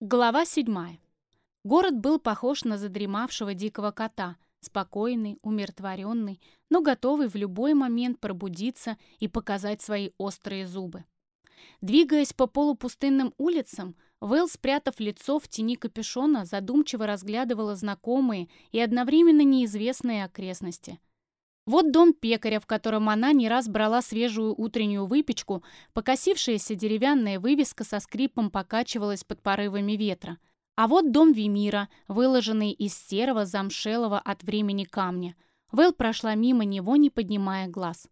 Глава седьмая. Город был похож на задремавшего дикого кота, спокойный, умиротворенный, но готовый в любой момент пробудиться и показать свои острые зубы. Двигаясь по полупустынным улицам, Вэл, спрятав лицо в тени капюшона, задумчиво разглядывала знакомые и одновременно неизвестные окрестности. Вот дом пекаря, в котором она не раз брала свежую утреннюю выпечку, покосившаяся деревянная вывеска со скрипом покачивалась под порывами ветра. А вот дом Вимира, выложенный из серого замшелого от времени камня. Вэл прошла мимо него, не поднимая глаз.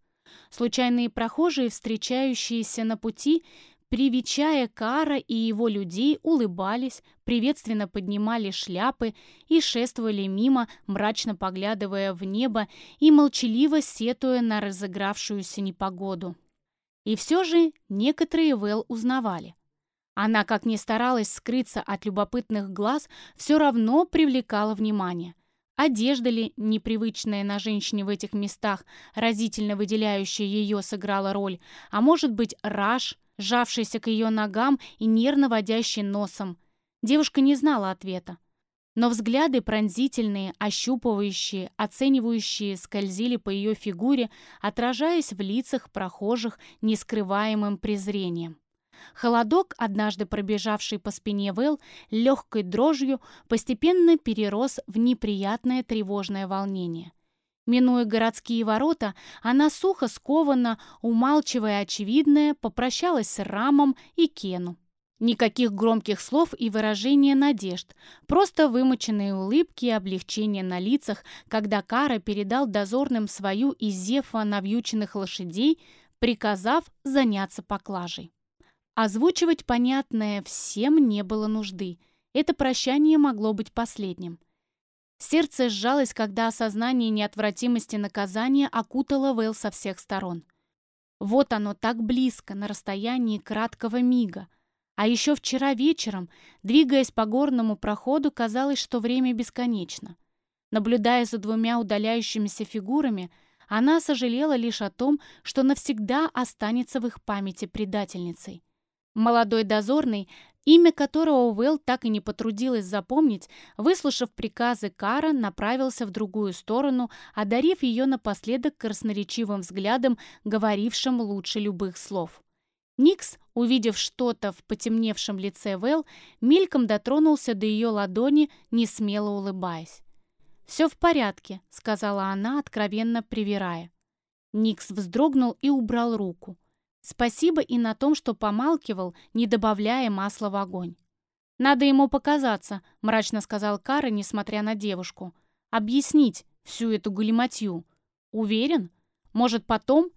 Случайные прохожие, встречающиеся на пути, Привечая Кара и его людей, улыбались, приветственно поднимали шляпы и шествовали мимо, мрачно поглядывая в небо и молчаливо сетуя на разыгравшуюся непогоду. И все же некоторые Вэл узнавали. Она, как ни старалась скрыться от любопытных глаз, все равно привлекала внимание. Одежда ли, непривычная на женщине в этих местах, разительно выделяющая ее, сыграла роль, а может быть, раж – сжавшийся к ее ногам и нервно водящий носом. Девушка не знала ответа. Но взгляды пронзительные, ощупывающие, оценивающие скользили по ее фигуре, отражаясь в лицах прохожих нескрываемым презрением. Холодок, однажды пробежавший по спине Вэл, легкой дрожью, постепенно перерос в неприятное тревожное волнение. Минуя городские ворота, она сухо, скованно, умалчивая очевидное, попрощалась с Рамом и Кену. Никаких громких слов и выражения надежд, просто вымученные улыбки и облегчение на лицах, когда Кара передал дозорным свою из зефа навьюченных лошадей, приказав заняться поклажей. Озвучивать понятное всем не было нужды. Это прощание могло быть последним. Сердце сжалось, когда осознание неотвратимости наказания окутало Вэл со всех сторон. Вот оно так близко, на расстоянии краткого мига. А еще вчера вечером, двигаясь по горному проходу, казалось, что время бесконечно. Наблюдая за двумя удаляющимися фигурами, она сожалела лишь о том, что навсегда останется в их памяти предательницей. Молодой дозорный имя которого Уэлл так и не потрудилась запомнить, выслушав приказы Кара, направился в другую сторону, одарив ее напоследок красноречивым взглядом, говорившим лучше любых слов. Никс, увидев что-то в потемневшем лице Вэл, мельком дотронулся до ее ладони, не смело улыбаясь. «Все в порядке», — сказала она, откровенно привирая. Никс вздрогнул и убрал руку. Спасибо и на том, что помалкивал, не добавляя масла в огонь. «Надо ему показаться», — мрачно сказал Кара, несмотря на девушку. «Объяснить всю эту галиматью. Уверен? Может, потом?»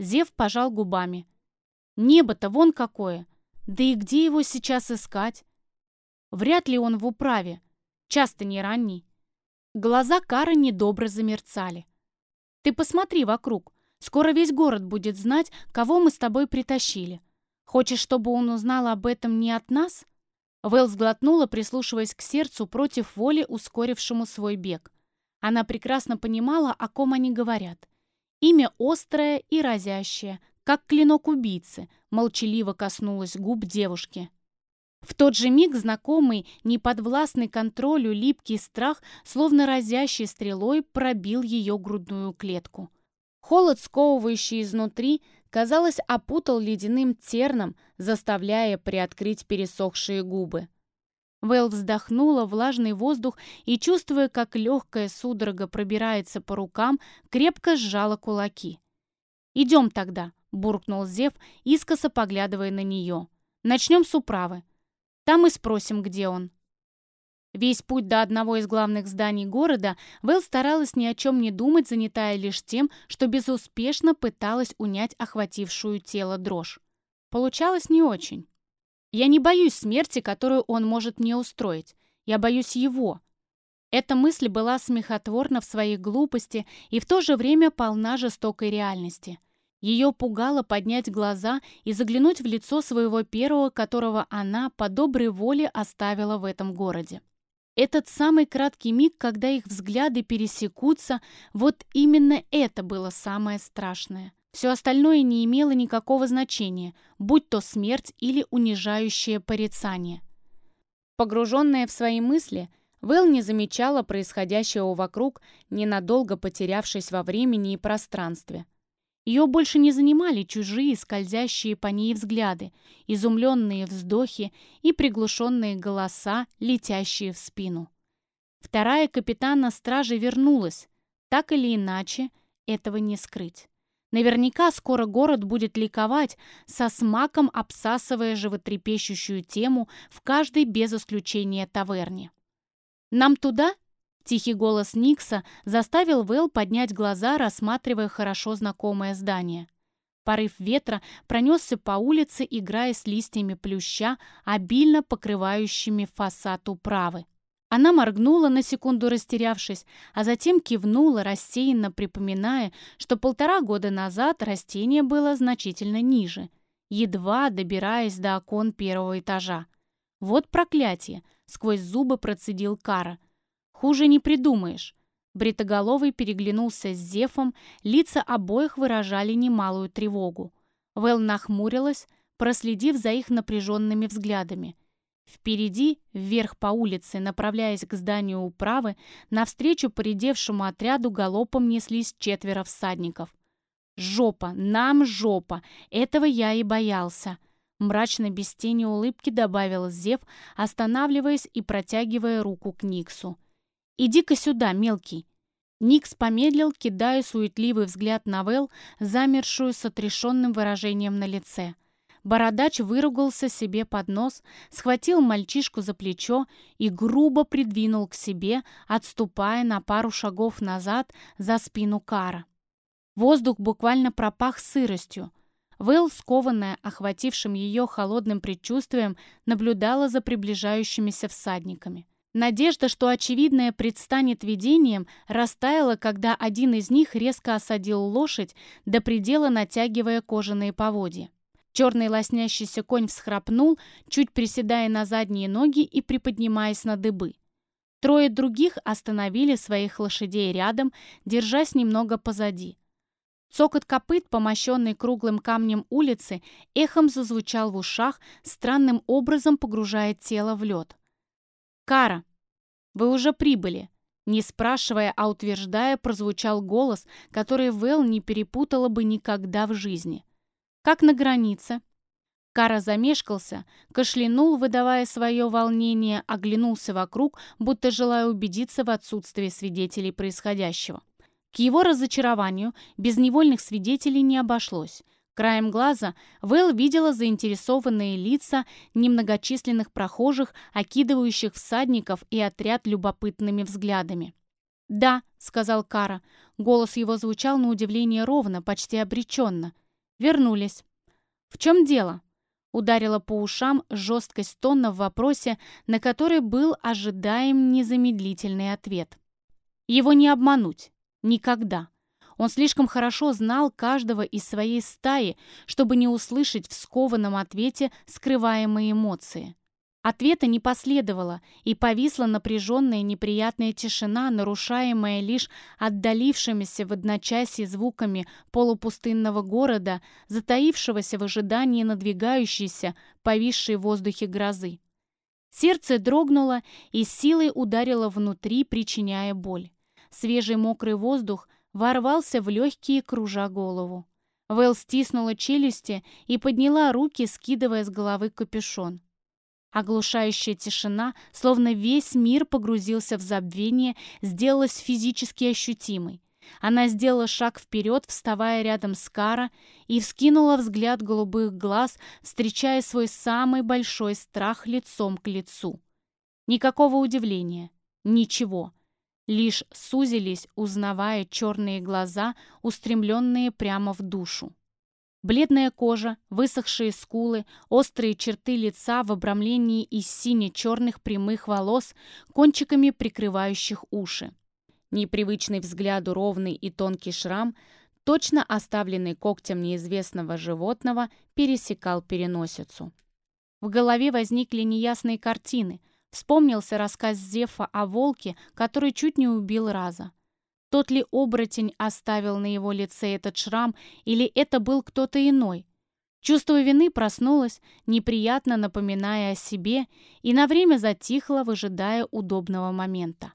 Зев пожал губами. «Небо-то вон какое! Да и где его сейчас искать? Вряд ли он в управе. Часто не ранний». Глаза Кара недобро замерцали. «Ты посмотри вокруг. Скоро весь город будет знать, кого мы с тобой притащили. Хочешь, чтобы он узнал об этом не от нас?» Вэл сглотнула, прислушиваясь к сердцу против воли, ускорившему свой бег. Она прекрасно понимала, о ком они говорят. Имя острое и разящее, как клинок убийцы, молчаливо коснулось губ девушки. В тот же миг знакомый, неподвластный контролю липкий страх, словно разящей стрелой, пробил ее грудную клетку. Холод, сковывающий изнутри, казалось, опутал ледяным терном, заставляя приоткрыть пересохшие губы. Вэл вздохнула влажный воздух и, чувствуя, как легкая судорога пробирается по рукам, крепко сжала кулаки. «Идем тогда», — буркнул Зев, искоса поглядывая на нее. «Начнем с управы. Там и спросим, где он». Весь путь до одного из главных зданий города Вэл старалась ни о чем не думать, занятая лишь тем, что безуспешно пыталась унять охватившую тело дрожь. Получалось не очень. «Я не боюсь смерти, которую он может мне устроить. Я боюсь его». Эта мысль была смехотворна в своей глупости и в то же время полна жестокой реальности. Ее пугало поднять глаза и заглянуть в лицо своего первого, которого она по доброй воле оставила в этом городе. Этот самый краткий миг, когда их взгляды пересекутся, вот именно это было самое страшное. Все остальное не имело никакого значения, будь то смерть или унижающее порицание. Погруженная в свои мысли, Вэл не замечала происходящего вокруг, ненадолго потерявшись во времени и пространстве. Ее больше не занимали чужие, скользящие по ней взгляды, изумленные вздохи и приглушенные голоса, летящие в спину. Вторая капитана стражи вернулась. Так или иначе, этого не скрыть. Наверняка скоро город будет ликовать, со смаком обсасывая животрепещущую тему в каждой без исключения таверне. «Нам туда?» Тихий голос Никса заставил Вэл поднять глаза, рассматривая хорошо знакомое здание. Порыв ветра пронесся по улице, играя с листьями плюща, обильно покрывающими фасад управы. Она моргнула на секунду, растерявшись, а затем кивнула, рассеянно припоминая, что полтора года назад растение было значительно ниже, едва добираясь до окон первого этажа. «Вот проклятие!» — сквозь зубы процедил Кара. Хуже не придумаешь. Бритоголовый переглянулся с Зефом, лица обоих выражали немалую тревогу. Вэл нахмурилась, проследив за их напряженными взглядами. Впереди, вверх по улице, направляясь к зданию управы, навстречу поредевшему отряду галопом неслись четверо всадников. «Жопа! Нам жопа! Этого я и боялся!» Мрачно без тени улыбки добавил Зев, останавливаясь и протягивая руку к Никсу. «Иди-ка сюда, мелкий!» Никс помедлил, кидая суетливый взгляд на Вэл, замершую с отрешенным выражением на лице. Бородач выругался себе под нос, схватил мальчишку за плечо и грубо придвинул к себе, отступая на пару шагов назад за спину Кара. Воздух буквально пропах сыростью. Вэл, скованная охватившим ее холодным предчувствием, наблюдала за приближающимися всадниками. Надежда, что очевидное предстанет видением, растаяла, когда один из них резко осадил лошадь, до предела натягивая кожаные поводья. Черный лоснящийся конь всхрапнул, чуть приседая на задние ноги и приподнимаясь на дыбы. Трое других остановили своих лошадей рядом, держась немного позади. Цокот копыт, помощенный круглым камнем улицы, эхом зазвучал в ушах, странным образом погружая тело в лед. «Кара, вы уже прибыли!» Не спрашивая, а утверждая, прозвучал голос, который Вэл не перепутала бы никогда в жизни. «Как на границе?» Кара замешкался, кашлянул, выдавая свое волнение, оглянулся вокруг, будто желая убедиться в отсутствии свидетелей происходящего. К его разочарованию без невольных свидетелей не обошлось. Краем глаза Вэл видела заинтересованные лица немногочисленных прохожих, окидывающих всадников и отряд любопытными взглядами. «Да», — сказал Кара. Голос его звучал на удивление ровно, почти обреченно. «Вернулись». «В чем дело?» Ударила по ушам жесткость тона в вопросе, на который был ожидаем незамедлительный ответ. Его не обмануть. Никогда. Он слишком хорошо знал каждого из своей стаи, чтобы не услышать в скованном ответе скрываемые эмоции. Ответа не последовало, и повисла напряженная неприятная тишина, нарушаемая лишь отдалившимися в одночасье звуками полупустынного города, затаившегося в ожидании надвигающейся, повисшей в воздухе грозы. Сердце дрогнуло и силой ударило внутри, причиняя боль. Свежий мокрый воздух ворвался в легкие, кружа голову. Вэл стиснула челюсти и подняла руки, скидывая с головы капюшон. Оглушающая тишина, словно весь мир погрузился в забвение, сделалась физически ощутимой. Она сделала шаг вперед, вставая рядом с Кара, и вскинула взгляд голубых глаз, встречая свой самый большой страх лицом к лицу. Никакого удивления. Ничего лишь сузились, узнавая черные глаза, устремленные прямо в душу. Бледная кожа, высохшие скулы, острые черты лица в обрамлении из сине-черных прямых волос, кончиками прикрывающих уши. Непривычный взгляду ровный и тонкий шрам, точно оставленный когтем неизвестного животного, пересекал переносицу. В голове возникли неясные картины — Вспомнился рассказ Зефа о волке, который чуть не убил Раза. Тот ли оборотень оставил на его лице этот шрам, или это был кто-то иной? Чувство вины проснулось, неприятно напоминая о себе, и на время затихло, выжидая удобного момента.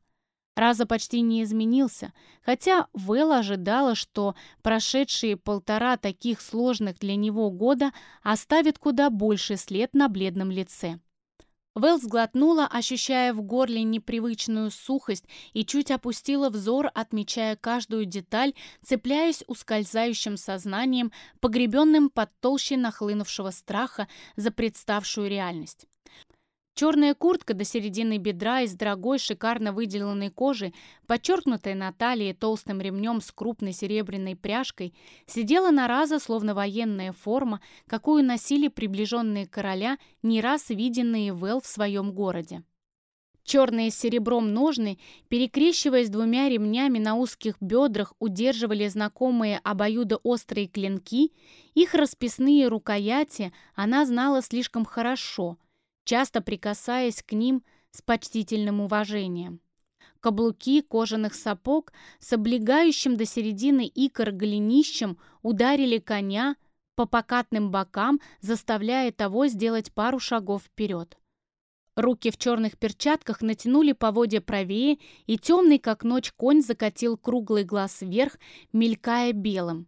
Раза почти не изменился, хотя Вэл ожидала, что прошедшие полтора таких сложных для него года оставят куда больше след на бледном лице. Вэл сглотнула, ощущая в горле непривычную сухость и чуть опустила взор, отмечая каждую деталь, цепляясь ускользающим сознанием, погребенным под толщей нахлынувшего страха за представшую реальность. Черная куртка до середины бедра из дорогой, шикарно выделанной кожи, подчеркнутая на талии толстым ремнем с крупной серебряной пряжкой, сидела на раза, словно военная форма, какую носили приближенные короля, не раз виденные Вэл в своем городе. Черные с серебром ножны, перекрещиваясь двумя ремнями на узких бедрах, удерживали знакомые обоюдоострые клинки, их расписные рукояти она знала слишком хорошо – часто прикасаясь к ним с почтительным уважением. Каблуки кожаных сапог с облегающим до середины икр голенищем ударили коня по покатным бокам, заставляя того сделать пару шагов вперед. Руки в черных перчатках натянули поводья правее, и темный, как ночь, конь закатил круглый глаз вверх, мелькая белым.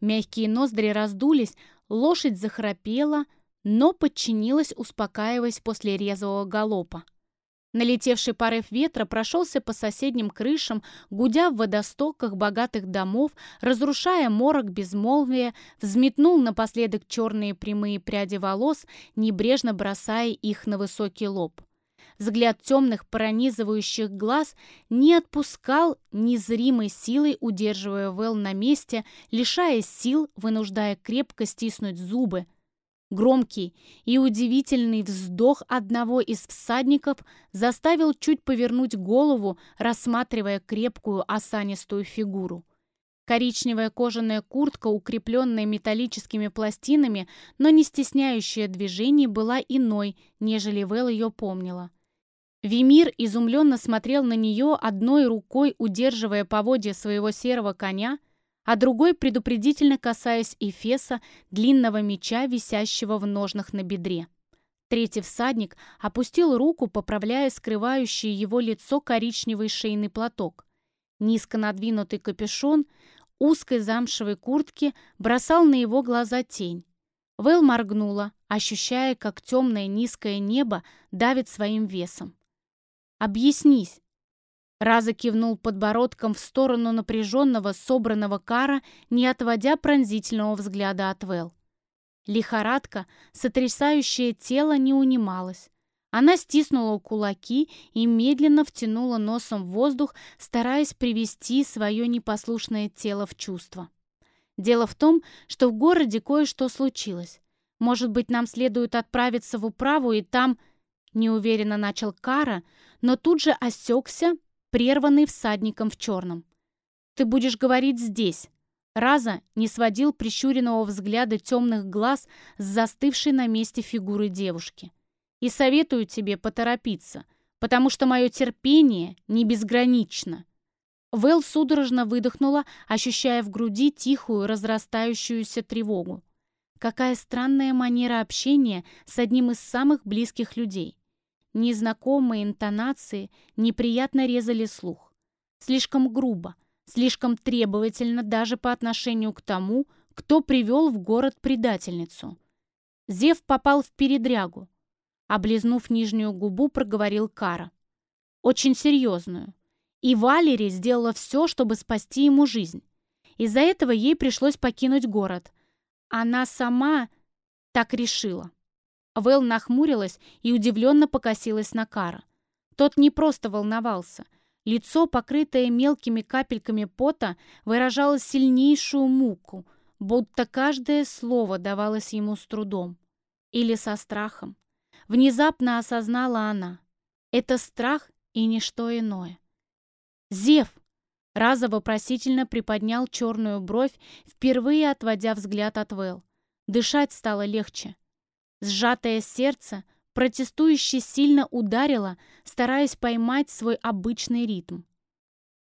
Мягкие ноздри раздулись, лошадь захрапела, но подчинилась, успокаиваясь после резвого галопа. Налетевший порыв ветра прошелся по соседним крышам, гудя в водостоках богатых домов, разрушая морок безмолвия, взметнул напоследок черные прямые пряди волос, небрежно бросая их на высокий лоб. Взгляд темных пронизывающих глаз не отпускал незримой силой, удерживая Вэл на месте, лишая сил, вынуждая крепко стиснуть зубы, Громкий и удивительный вздох одного из всадников заставил чуть повернуть голову, рассматривая крепкую осанистую фигуру. Коричневая кожаная куртка, укрепленная металлическими пластинами, но не стесняющая движений, была иной, нежели Вэл ее помнила. Вимир изумленно смотрел на нее, одной рукой удерживая поводья своего серого коня, а другой предупредительно касаясь Эфеса, длинного меча, висящего в ножнах на бедре. Третий всадник опустил руку, поправляя скрывающий его лицо коричневый шейный платок. Низко надвинутый капюшон узкой замшевой куртки бросал на его глаза тень. Вэл моргнула, ощущая, как темное низкое небо давит своим весом. «Объяснись!» Раза кивнул подбородком в сторону напряженного, собранного кара, не отводя пронзительного взгляда от Вэл. Лихорадка, сотрясающее тело, не унималась. Она стиснула кулаки и медленно втянула носом в воздух, стараясь привести свое непослушное тело в чувство. Дело в том, что в городе кое-что случилось. Может быть, нам следует отправиться в управу и там... Неуверенно начал Кара, но тут же осекся, прерванный всадником в черном. «Ты будешь говорить здесь». Раза не сводил прищуренного взгляда темных глаз с застывшей на месте фигуры девушки. «И советую тебе поторопиться, потому что мое терпение не безгранично». Вэл судорожно выдохнула, ощущая в груди тихую, разрастающуюся тревогу. Какая странная манера общения с одним из самых близких людей. Незнакомые интонации неприятно резали слух. Слишком грубо, слишком требовательно даже по отношению к тому, кто привел в город предательницу. Зев попал в передрягу. Облизнув нижнюю губу, проговорил Кара. Очень серьезную. И Валери сделала все, чтобы спасти ему жизнь. Из-за этого ей пришлось покинуть город. Она сама так решила. Вэл нахмурилась и удивленно покосилась на Кара. Тот не просто волновался. Лицо, покрытое мелкими капельками пота, выражало сильнейшую муку, будто каждое слово давалось ему с трудом. Или со страхом. Внезапно осознала она. Это страх и ничто иное. «Зев!» Раза вопросительно приподнял черную бровь, впервые отводя взгляд от Вэл. Дышать стало легче. Сжатое сердце протестующе сильно ударило, стараясь поймать свой обычный ритм.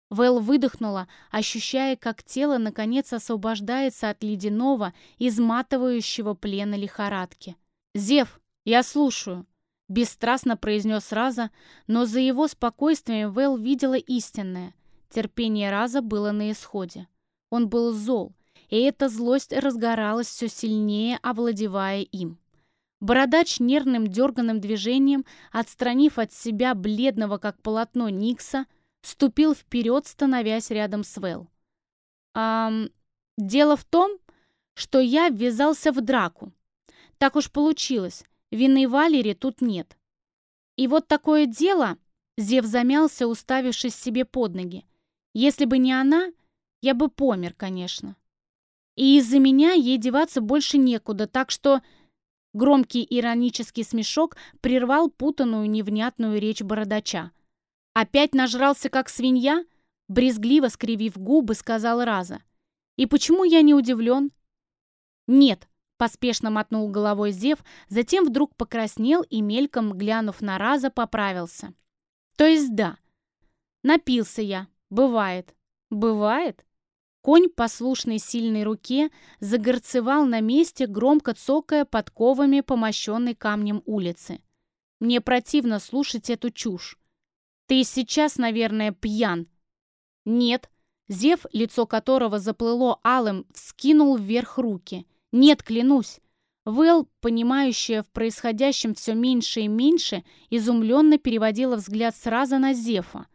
Вэл выдохнула, ощущая, как тело наконец освобождается от ледяного, изматывающего плена лихорадки. «Зев, я слушаю», — бесстрастно произнес Раза, но за его спокойствием Вэл видела истинное. Терпение Раза было на исходе. Он был зол, и эта злость разгоралась все сильнее, овладевая им. Бородач нервным дерганным движением, отстранив от себя бледного как полотно Никса, ступил вперед, становясь рядом с Вэл. «Ам, дело в том, что я ввязался в драку. Так уж получилось, вины Валери тут нет. И вот такое дело...» Зев замялся, уставившись себе под ноги. «Если бы не она, я бы помер, конечно. И из-за меня ей деваться больше некуда, так что...» Громкий иронический смешок прервал путанную невнятную речь бородача. «Опять нажрался, как свинья?» Брезгливо скривив губы, сказал Раза. «И почему я не удивлен?» «Нет», — поспешно мотнул головой Зев, затем вдруг покраснел и, мельком глянув на Раза, поправился. «То есть да. Напился я. Бывает». «Бывает?» Конь, послушный сильной руке, загорцевал на месте, громко цокая подковами по мощенной камнем улицы. «Мне противно слушать эту чушь. Ты сейчас, наверное, пьян». «Нет». Зев, лицо которого заплыло алым, вскинул вверх руки. «Нет, клянусь». Вэл, понимающая в происходящем все меньше и меньше, изумленно переводила взгляд сразу на Зефа.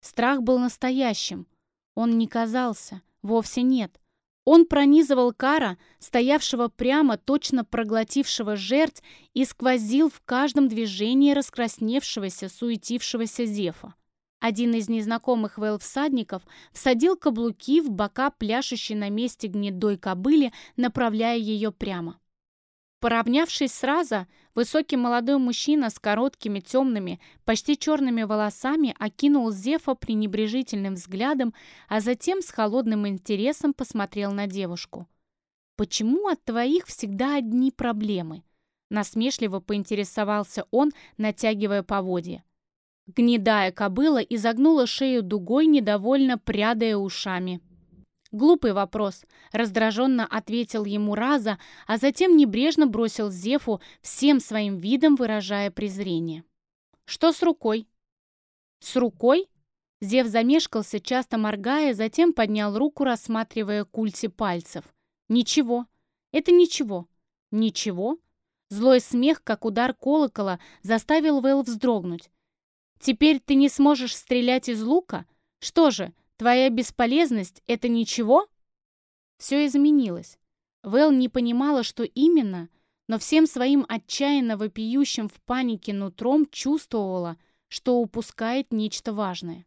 Страх был настоящим. Он не казался. Вовсе нет. Он пронизывал Кара, стоявшего прямо, точно проглотившего жерть, и сквозил в каждом движении раскрасневшегося, суетившегося Зефа. Один из незнакомых Вэл-всадников всадил каблуки в бока пляшущей на месте гнедой кобыли, направляя ее прямо. Поравнявшись сразу, высокий молодой мужчина с короткими темными, почти черными волосами окинул Зефа пренебрежительным взглядом, а затем с холодным интересом посмотрел на девушку. «Почему от твоих всегда одни проблемы?» Насмешливо поинтересовался он, натягивая поводья. Гнедая кобыла изогнула шею дугой, недовольно прядая ушами. «Глупый вопрос», — раздраженно ответил ему Раза, а затем небрежно бросил Зефу, всем своим видом выражая презрение. «Что с рукой?» «С рукой?» Зев замешкался, часто моргая, затем поднял руку, рассматривая культи пальцев. «Ничего. Это ничего. Ничего?» Злой смех, как удар колокола, заставил Вэл вздрогнуть. «Теперь ты не сможешь стрелять из лука? Что же, Твоя бесполезность — это ничего?» Все изменилось. Вэл не понимала, что именно, но всем своим отчаянно вопиющим в панике нутром чувствовала, что упускает нечто важное.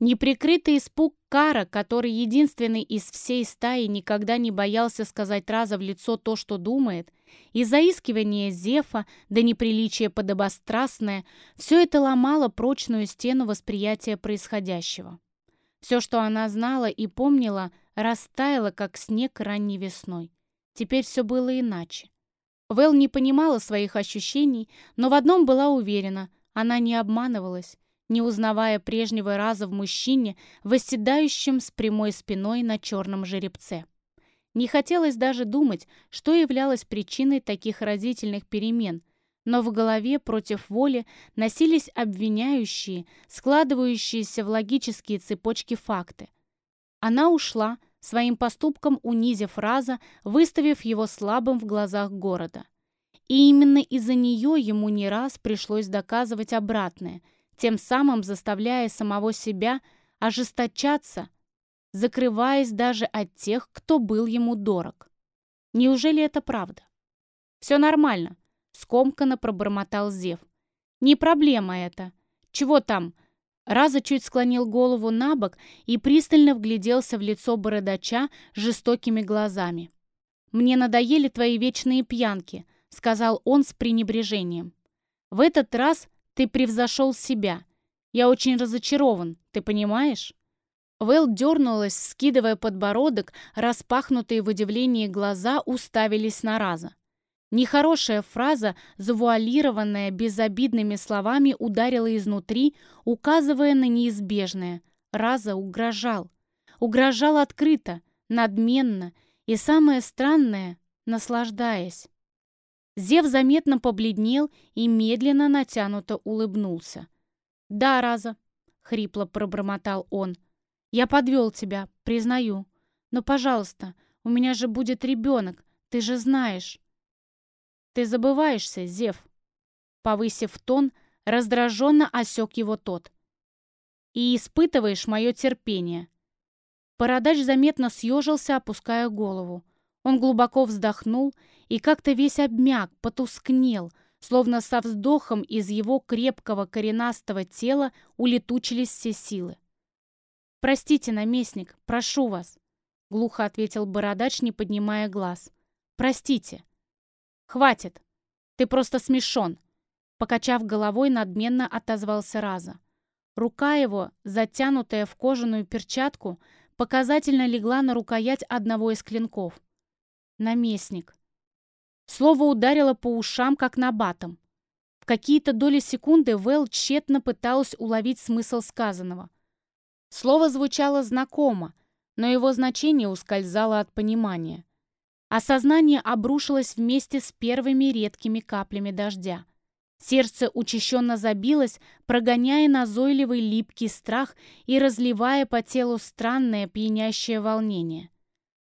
Неприкрытый испуг Кара, который единственный из всей стаи никогда не боялся сказать раза в лицо то, что думает, и заискивание Зефа, да неприличие подобострастное, все это ломало прочную стену восприятия происходящего. Все, что она знала и помнила, растаяло, как снег ранней весной. Теперь все было иначе. Вэл не понимала своих ощущений, но в одном была уверена — она не обманывалась, не узнавая прежнего раза в мужчине, восседающем с прямой спиной на черном жеребце. Не хотелось даже думать, что являлось причиной таких разительных перемен, но в голове против воли носились обвиняющие, складывающиеся в логические цепочки факты. Она ушла, своим поступком унизив Раза, выставив его слабым в глазах города. И именно из-за нее ему не раз пришлось доказывать обратное, тем самым заставляя самого себя ожесточаться, закрываясь даже от тех, кто был ему дорог. Неужели это правда? «Все нормально», Скомканно пробормотал Зев. «Не проблема это. Чего там?» Раза чуть склонил голову на бок и пристально вгляделся в лицо бородача жестокими глазами. «Мне надоели твои вечные пьянки», — сказал он с пренебрежением. «В этот раз ты превзошел себя. Я очень разочарован, ты понимаешь?» Вэл дернулась, скидывая подбородок, распахнутые в удивлении глаза уставились на Раза. Нехорошая фраза, завуалированная безобидными словами, ударила изнутри, указывая на неизбежное. Раза угрожал. Угрожал открыто, надменно и, самое странное, наслаждаясь. Зев заметно побледнел и медленно натянуто улыбнулся. «Да, Раза», — хрипло пробормотал он, — «я подвел тебя, признаю. Но, пожалуйста, у меня же будет ребенок, ты же знаешь». «Ты забываешься, Зев», — повысив тон, раздраженно осек его тот. «И испытываешь мое терпение». Бородач заметно съежился, опуская голову. Он глубоко вздохнул и как-то весь обмяк, потускнел, словно со вздохом из его крепкого коренастого тела улетучились все силы. «Простите, наместник, прошу вас», — глухо ответил бородач, не поднимая глаз. «Простите». «Хватит. Ты просто смешон», — покачав головой, надменно отозвался Раза. Рука его, затянутая в кожаную перчатку, показательно легла на рукоять одного из клинков. Наместник. Слово ударило по ушам, как на батом. В какие-то доли секунды Вэл тщетно пыталась уловить смысл сказанного. Слово звучало знакомо, но его значение ускользало от понимания. Осознание обрушилось вместе с первыми редкими каплями дождя. Сердце учащенно забилось, прогоняя назойливый липкий страх и разливая по телу странное пьянящее волнение.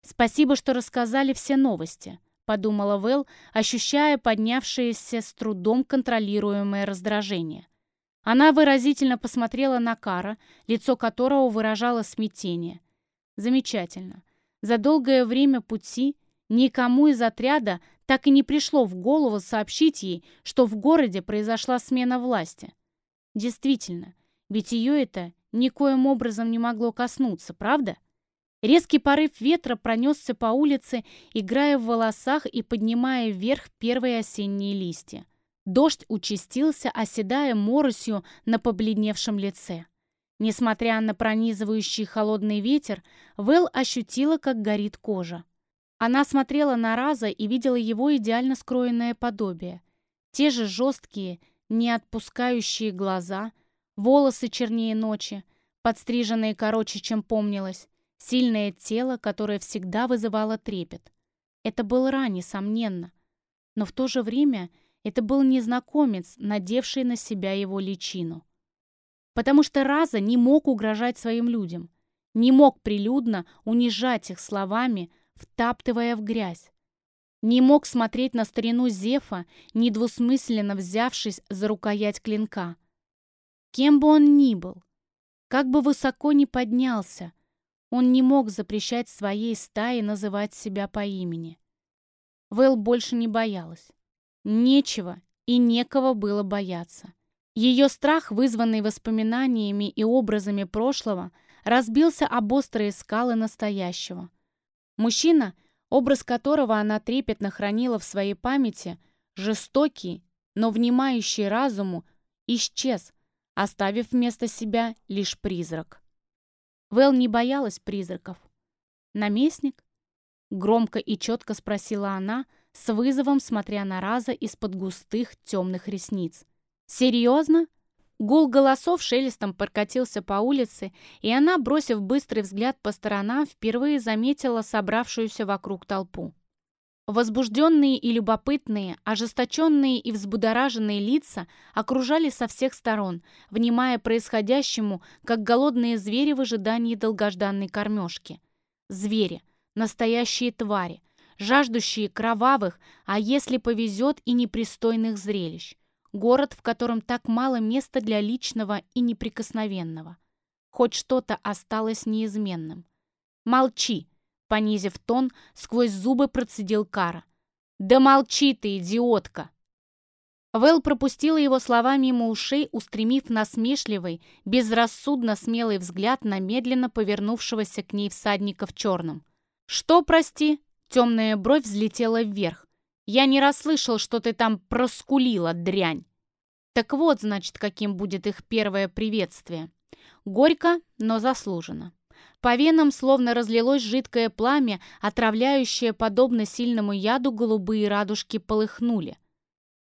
«Спасибо, что рассказали все новости», — подумала Вэл, ощущая поднявшееся с трудом контролируемое раздражение. Она выразительно посмотрела на Кара, лицо которого выражало смятение. Замечательно. За долгое время пути никому из отряда так и не пришло в голову сообщить ей, что в городе произошла смена власти. Действительно, ведь ее это никоим образом не могло коснуться, правда? Резкий порыв ветра пронесся по улице, играя в волосах и поднимая вверх первые осенние листья. Дождь участился, оседая моросью на побледневшем лице. Несмотря на пронизывающий холодный ветер, Вэл ощутила, как горит кожа. Она смотрела на Раза и видела его идеально скроенное подобие. Те же жесткие, не отпускающие глаза, волосы чернее ночи, подстриженные короче, чем помнилось, Сильное тело, которое всегда вызывало трепет. Это был Ра, несомненно. Но в то же время это был незнакомец, надевший на себя его личину. Потому что Раза не мог угрожать своим людям, не мог прилюдно унижать их словами, втаптывая в грязь. Не мог смотреть на старину Зефа, недвусмысленно взявшись за рукоять клинка. Кем бы он ни был, как бы высоко ни поднялся, он не мог запрещать своей стае называть себя по имени. Вэл больше не боялась. Нечего и некого было бояться. Ее страх, вызванный воспоминаниями и образами прошлого, разбился об острые скалы настоящего. Мужчина, образ которого она трепетно хранила в своей памяти, жестокий, но внимающий разуму, исчез, оставив вместо себя лишь призрак. Вэл не боялась призраков. «Наместник?» Громко и четко спросила она, с вызовом смотря на Раза из-под густых темных ресниц. «Серьезно?» Гул голосов шелестом прокатился по улице, и она, бросив быстрый взгляд по сторонам, впервые заметила собравшуюся вокруг толпу. Возбужденные и любопытные, ожесточенные и взбудораженные лица окружали со всех сторон, внимая происходящему, как голодные звери в ожидании долгожданной кормежки. Звери, настоящие твари, жаждущие кровавых, а если повезет и непристойных зрелищ. Город, в котором так мало места для личного и неприкосновенного. Хоть что-то осталось неизменным. «Молчи!» Понизив тон, сквозь зубы процедил Кара. «Да молчи ты, идиотка!» Вэл пропустила его слова мимо ушей, устремив насмешливый, безрассудно смелый взгляд на медленно повернувшегося к ней всадника в черном. «Что, прости?» Темная бровь взлетела вверх. «Я не расслышал, что ты там проскулила, дрянь!» Так вот, значит, каким будет их первое приветствие. Горько, но заслуженно. По венам словно разлилось жидкое пламя, отравляющее, подобно сильному яду, голубые радужки полыхнули.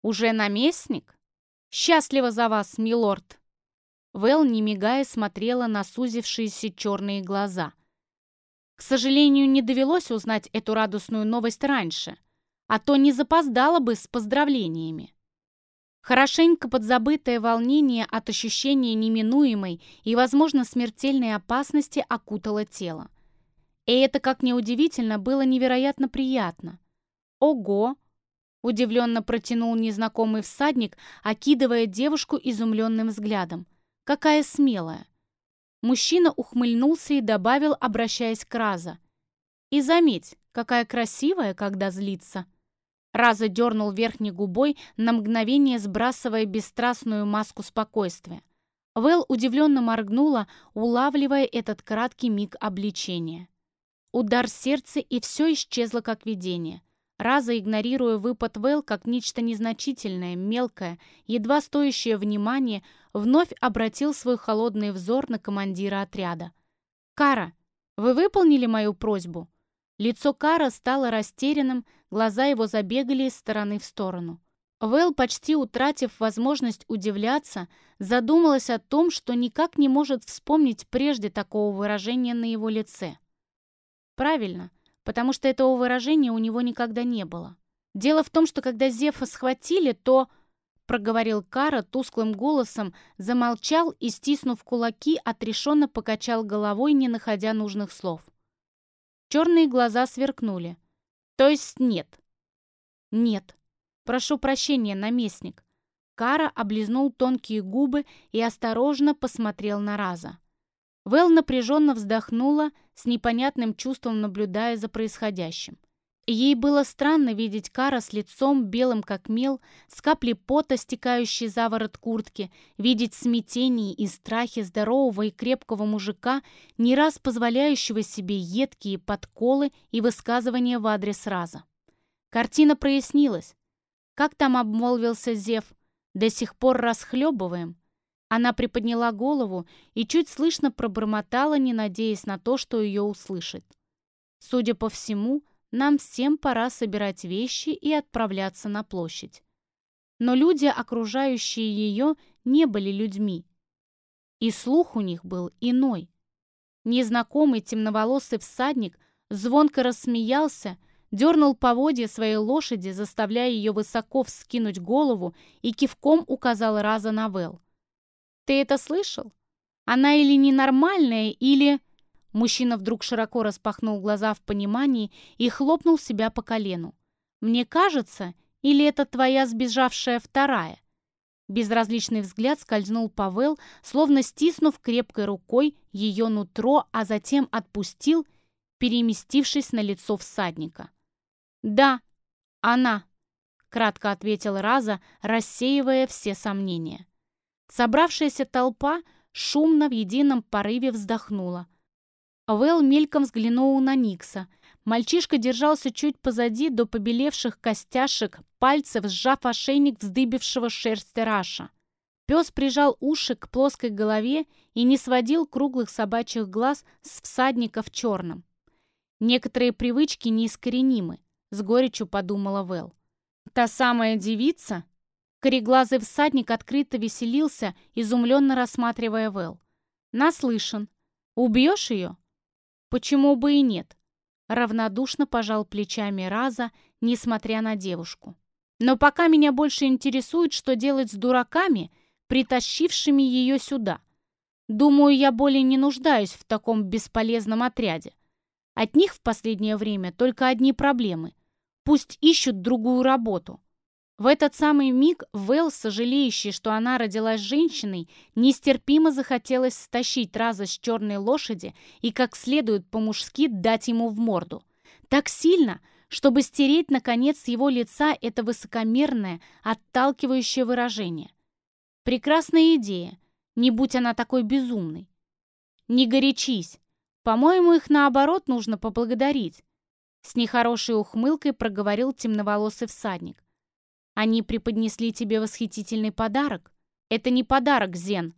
«Уже наместник? Счастливо за вас, милорд!» Вэл, не мигая, смотрела на сузившиеся черные глаза. К сожалению, не довелось узнать эту радостную новость раньше, а то не запоздала бы с поздравлениями. Хорошенько подзабытое волнение от ощущения неминуемой и, возможно, смертельной опасности окутало тело. И это, как ни удивительно, было невероятно приятно. «Ого!» — удивленно протянул незнакомый всадник, окидывая девушку изумленным взглядом. «Какая смелая!» Мужчина ухмыльнулся и добавил, обращаясь к Раза. «И заметь, какая красивая, когда злится!» Раза дернул верхней губой, на мгновение сбрасывая бесстрастную маску спокойствия. Вэл удивленно моргнула, улавливая этот краткий миг обличения. Удар сердца, и все исчезло как видение. Раза, игнорируя выпад Вэл как нечто незначительное, мелкое, едва стоящее внимания, вновь обратил свой холодный взор на командира отряда. «Кара, вы выполнили мою просьбу?» Лицо Кара стало растерянным, глаза его забегали из стороны в сторону. Вэл, почти утратив возможность удивляться, задумалась о том, что никак не может вспомнить прежде такого выражения на его лице. Правильно, потому что этого выражения у него никогда не было. Дело в том, что когда Зефа схватили, то... Проговорил Кара тусклым голосом, замолчал и, стиснув кулаки, отрешенно покачал головой, не находя нужных слов. Черные глаза сверкнули. То есть нет. Нет. Прошу прощения, наместник. Кара облизнул тонкие губы и осторожно посмотрел на Раза. Вэл напряженно вздохнула, с непонятным чувством наблюдая за происходящим. Ей было странно видеть Кара с лицом белым как мел, с каплей пота, стекающей за ворот куртки, видеть смятение и страхи здорового и крепкого мужика, не раз позволяющего себе едкие подколы и высказывания в адрес Раза. Картина прояснилась. Как там обмолвился Зев? До сих пор расхлебываем? Она приподняла голову и чуть слышно пробормотала, не надеясь на то, что ее услышит. Судя по всему, нам всем пора собирать вещи и отправляться на площадь. Но люди, окружающие ее, не были людьми. И слух у них был иной. Незнакомый темноволосый всадник звонко рассмеялся, дернул поводья своей лошади, заставляя ее высоко вскинуть голову и кивком указал Раза на Вэл. «Ты это слышал? Она или ненормальная, или...» Мужчина вдруг широко распахнул глаза в понимании и хлопнул себя по колену. «Мне кажется, или это твоя сбежавшая вторая?» Безразличный взгляд скользнул по Вэл, словно стиснув крепкой рукой ее нутро, а затем отпустил, переместившись на лицо всадника. «Да, она», — кратко ответил Раза, рассеивая все сомнения. Собравшаяся толпа шумно в едином порыве вздохнула — Вэл мельком взглянул на Никса. Мальчишка держался чуть позади до побелевших костяшек, пальцев сжав ошейник вздыбившего шерсть Раша. Пес прижал уши к плоской голове и не сводил круглых собачьих глаз с всадника в черном. Некоторые привычки неискоренимы, с горечью подумала Вэл. Та самая девица? Кореглазый всадник открыто веселился, изумленно рассматривая Вэл. Наслышан. Убьешь ее? Почему бы и нет? Равнодушно пожал плечами Раза, несмотря на девушку. Но пока меня больше интересует, что делать с дураками, притащившими ее сюда. Думаю, я более не нуждаюсь в таком бесполезном отряде. От них в последнее время только одни проблемы. Пусть ищут другую работу. В этот самый миг Вэл, сожалеющий, что она родилась женщиной, нестерпимо захотелось стащить Раза с черной лошади и как следует по-мужски дать ему в морду. Так сильно, чтобы стереть, наконец, с его лица это высокомерное, отталкивающее выражение. Прекрасная идея, не будь она такой безумной. Не горячись. По-моему, их наоборот нужно поблагодарить. С нехорошей ухмылкой проговорил темноволосый всадник. Они преподнесли тебе восхитительный подарок. Это не подарок, Зен.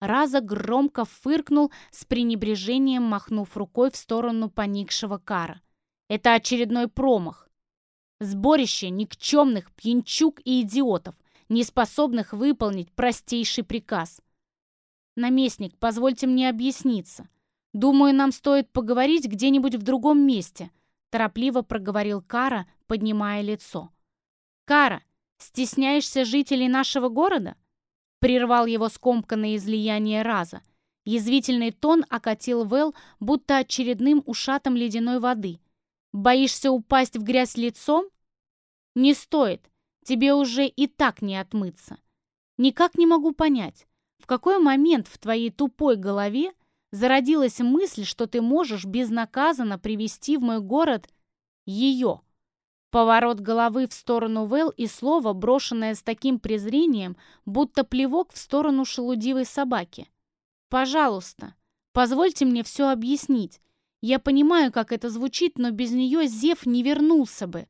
Раза громко фыркнул с пренебрежением, махнув рукой в сторону поникшего Кара. Это очередной промах. Сборище никчемных пьянчук и идиотов, не способных выполнить простейший приказ. «Наместник, позвольте мне объясниться. Думаю, нам стоит поговорить где-нибудь в другом месте», торопливо проговорил Кара, поднимая лицо. «Кара, стесняешься жителей нашего города?» Прервал его скомканное излияние раза. Язвительный тон окатил Вэл, будто очередным ушатом ледяной воды. «Боишься упасть в грязь лицом?» «Не стоит. Тебе уже и так не отмыться. Никак не могу понять, в какой момент в твоей тупой голове зародилась мысль, что ты можешь безнаказанно привести в мой город ее?» Поворот головы в сторону Вэл и слово, брошенное с таким презрением, будто плевок в сторону шелудивой собаки. «Пожалуйста, позвольте мне все объяснить. Я понимаю, как это звучит, но без нее Зев не вернулся бы».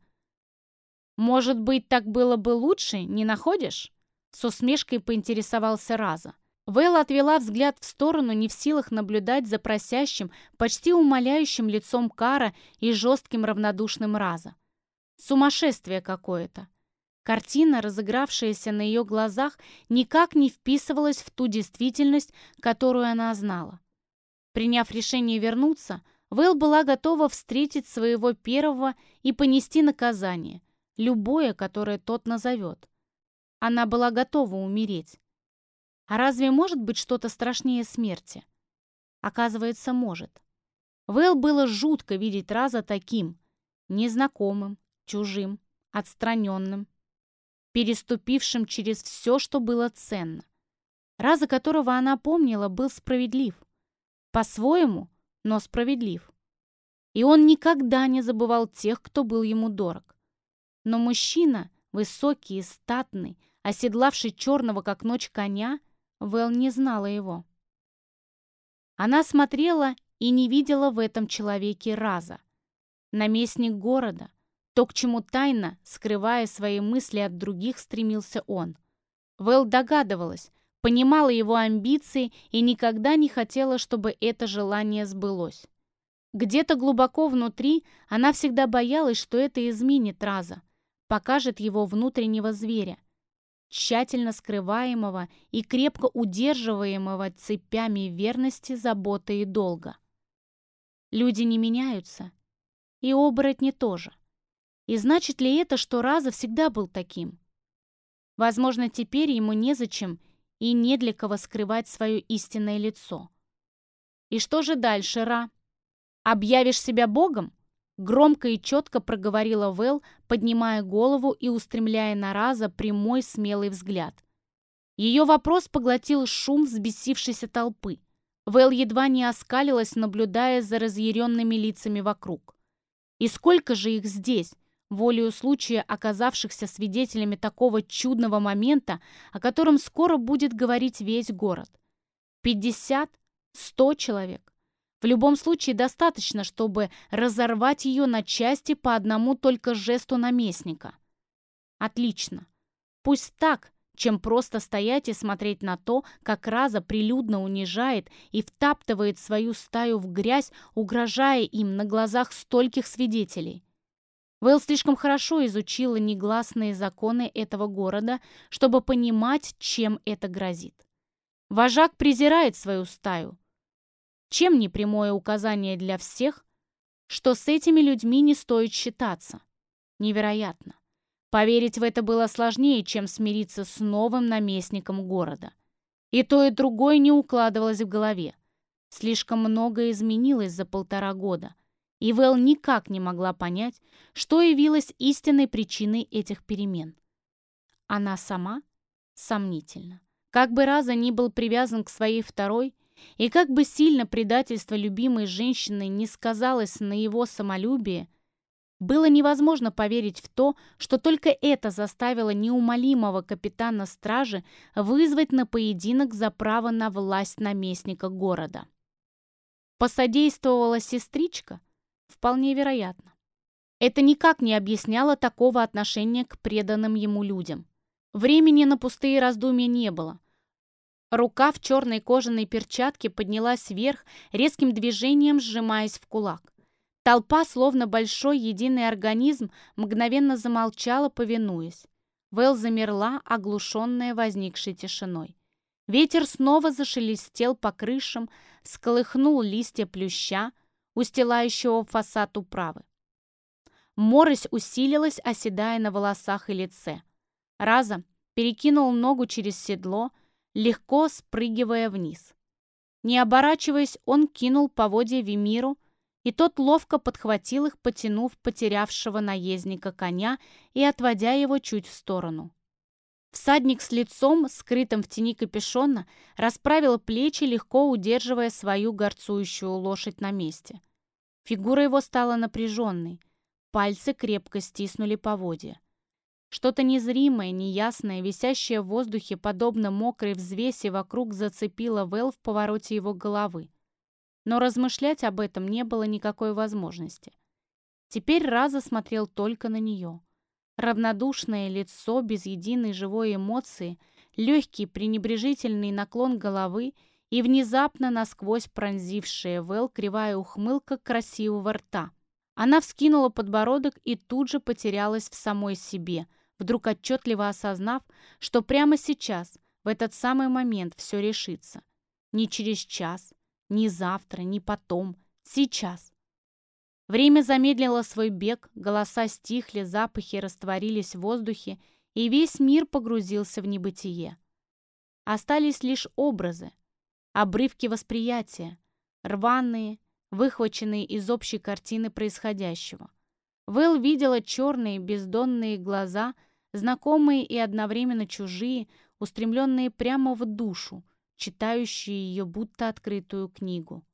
«Может быть, так было бы лучше, не находишь?» С усмешкой поинтересовался Раза. Вэл отвела взгляд в сторону, не в силах наблюдать за просящим, почти умоляющим лицом Кара и жестким равнодушным Раза. Сумасшествие какое-то. Картина, разыгравшаяся на ее глазах, никак не вписывалась в ту действительность, которую она знала. Приняв решение вернуться, Вэл была готова встретить своего первого и понести наказание, любое, которое тот назовет. Она была готова умереть. А разве может быть что-то страшнее смерти? Оказывается, может. Вэл было жутко видеть Раза таким, незнакомым, чужим, отстраненным, переступившим через все, что было ценно. Раза которого она помнила, был справедлив. По-своему, но справедлив. И он никогда не забывал тех, кто был ему дорог. Но мужчина, высокий и статный, оседлавший черного как ночь коня, Вэл не знала его. Она смотрела и не видела в этом человеке раза. Наместник города, то, к чему тайно, скрывая свои мысли от других, стремился он. Вэл догадывалась, понимала его амбиции и никогда не хотела, чтобы это желание сбылось. Где-то глубоко внутри она всегда боялась, что это изменит Раза, покажет его внутреннего зверя, тщательно скрываемого и крепко удерживаемого цепями верности, заботы и долга. Люди не меняются, и оборотни тоже. И значит ли это, что Раза всегда был таким? Возможно, теперь ему незачем и не для кого скрывать свое истинное лицо. И что же дальше, Ра? Объявишь себя богом? Громко и четко проговорила Вэл, поднимая голову и устремляя на Раза прямой смелый взгляд. Ее вопрос поглотил шум взбесившейся толпы. Вэл едва не оскалилась, наблюдая за разъяренными лицами вокруг. И сколько же их здесь? Волею случая оказавшихся свидетелями такого чудного момента, о котором скоро будет говорить весь город. 50, 100 человек. В любом случае достаточно, чтобы разорвать ее на части по одному только жесту наместника. Отлично. Пусть так, чем просто стоять и смотреть на то, как Раза прилюдно унижает и втаптывает свою стаю в грязь, угрожая им на глазах стольких свидетелей. Вэл слишком хорошо изучила негласные законы этого города, чтобы понимать, чем это грозит. Вожак презирает свою стаю. Чем не прямое указание для всех, что с этими людьми не стоит считаться? Невероятно. Поверить в это было сложнее, чем смириться с новым наместником города. И то, и другое не укладывалось в голове. Слишком многое изменилось за полтора года – и Вэл никак не могла понять, что явилось истинной причиной этих перемен. Она сама? Сомнительно. Как бы Раза ни был привязан к своей второй, и как бы сильно предательство любимой женщины не сказалось на его самолюбие, было невозможно поверить в то, что только это заставило неумолимого капитана стражи вызвать на поединок за право на власть наместника города. Посодействовала сестричка? Вполне вероятно. Это никак не объясняло такого отношения к преданным ему людям. Времени на пустые раздумья не было. Рука в черной кожаной перчатке поднялась вверх, резким движением сжимаясь в кулак. Толпа, словно большой единый организм, мгновенно замолчала, повинуясь. Вэл замерла, оглушенная возникшей тишиной. Ветер снова зашелестел по крышам, сколыхнул листья плюща, устилающего фасад управы. Морось усилилась, оседая на волосах и лице. Раза перекинул ногу через седло, легко спрыгивая вниз. Не оборачиваясь, он кинул поводья Вимиру, и тот ловко подхватил их, потянув потерявшего наездника коня и отводя его чуть в сторону. Всадник с лицом, скрытым в тени капюшона, расправил плечи, легко удерживая свою горцующую лошадь на месте. Фигура его стала напряженной, пальцы крепко стиснули поводья. Что-то незримое, неясное, висящее в воздухе, подобно мокрой взвеси, вокруг зацепило Вэл в повороте его головы. Но размышлять об этом не было никакой возможности. Теперь Раза смотрел только на нее. Равнодушное лицо без единой живой эмоции, легкий пренебрежительный наклон головы и внезапно насквозь пронзившая Вэл кривая ухмылка красивого рта. Она вскинула подбородок и тут же потерялась в самой себе, вдруг отчетливо осознав, что прямо сейчас, в этот самый момент все решится. Не через час, не завтра, не потом, сейчас. Время замедлило свой бег, голоса стихли, запахи растворились в воздухе, и весь мир погрузился в небытие. Остались лишь образы, обрывки восприятия, рваные, выхваченные из общей картины происходящего. Вэл видела черные бездонные глаза, знакомые и одновременно чужие, устремленные прямо в душу, читающие ее будто открытую книгу.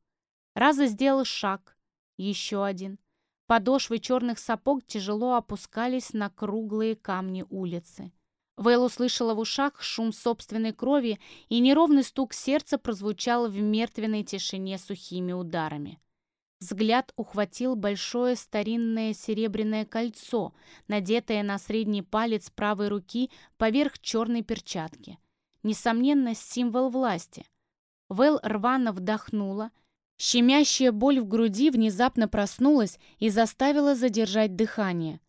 Раза сделал шаг, еще один. Подошвы черных сапог тяжело опускались на круглые камни улицы. Вэл услышала в ушах шум собственной крови, и неровный стук сердца прозвучал в мертвенной тишине сухими ударами. Взгляд ухватил большое старинное серебряное кольцо, надетое на средний палец правой руки поверх черной перчатки. Несомненно, символ власти. Вэл рвано вдохнула, Щемящая боль в груди внезапно проснулась и заставила задержать дыхание.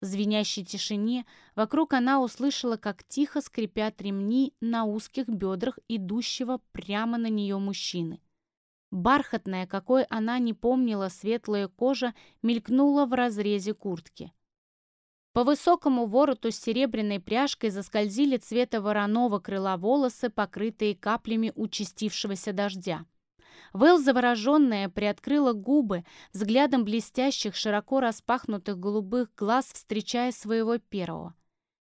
В звенящей тишине вокруг она услышала, как тихо скрипят ремни на узких бедрах идущего прямо на нее мужчины. Бархатная, какой она не помнила, светлая кожа мелькнула в разрезе куртки. По высокому вороту с серебряной пряжкой заскользили цвета вороного крыла волосы, покрытые каплями участившегося дождя. Вэл, завороженная, приоткрыла губы, взглядом блестящих, широко распахнутых голубых глаз, встречая своего первого.